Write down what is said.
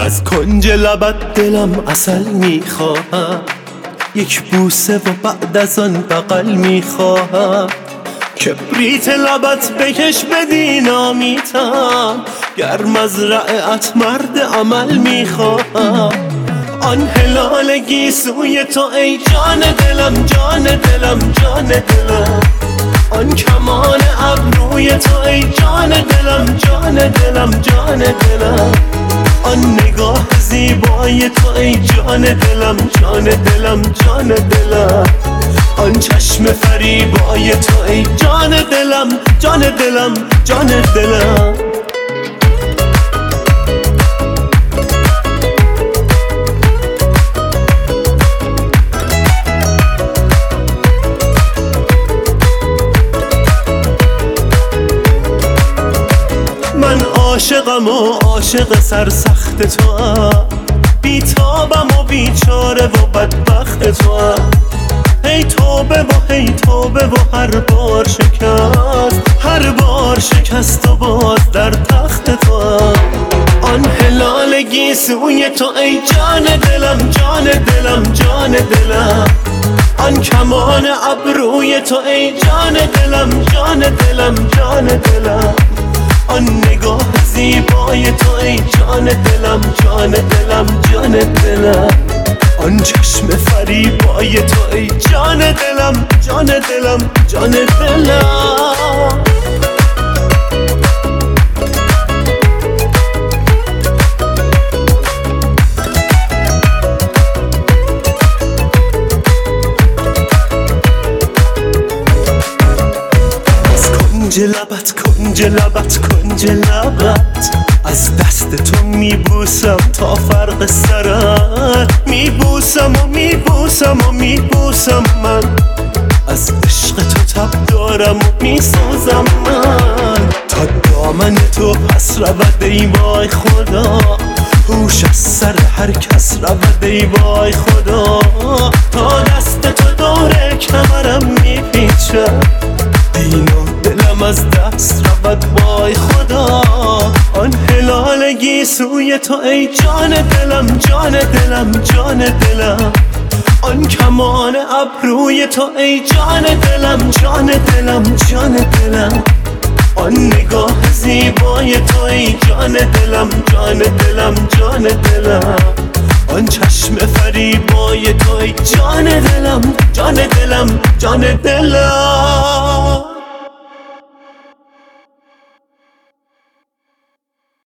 از کنج لبت دلم اصل می‌خواهم. یک بوسه و بعد از آن بغل می‌خواهم. کبریت لبت بکش بدی نامیتم گر مزرعت مرد عمل می‌خواهم. آن هلال گیسوی تو ای جان دلم جان دلم جان دلم. آن کمان ابروی تو ای جان دلم جان دلم جان دلم. آن نگاه زیبای تو ای جان دلم جان دلم جان دلم. آن چشم فریبای تو ای جان دلم جان دلم جان دلم. عاشقم و عاشق سرسخت تو هم بیتابم و بیچاره و بدبخت تو هم هی توبه و هی توبه و هر بار شکست. هر بار شکست و باز در تخت تو آن هلال گیسوی تو ای جان دلم جان دلم جان دلم. آن کمان ابروی تو ای جان دلم جان دلم جان دلم. آن نگاه زیبای تو ای جان دلم جان دلم جان دلم. آن چشم فریبای تو ای جان دلم جان دلم جان دلم. کنج لبت کنج لبت کنج از دست تو میبوسم تا فرق سرت میبوسم و میبوسم و میبوسم من. از عشق تو تب دارم و میسوزم من. تا دامن تو پس رود ای وای خدا. هوش از سر هر کس رود ای وای خدا. تا دست تو دور کمرم و دلم از دست رود وای خدا. آن هلال گیسوی تو ای جان دلم جان دلم جان دلم. آن کمان ابروی تو ای جان دلم جان دلم جان دلم. آن نگاه زیبای تو ای جان دلم جان دلم جان دلم. آن چشم فریبای تو ای جان دلم جان دلم جان دلم.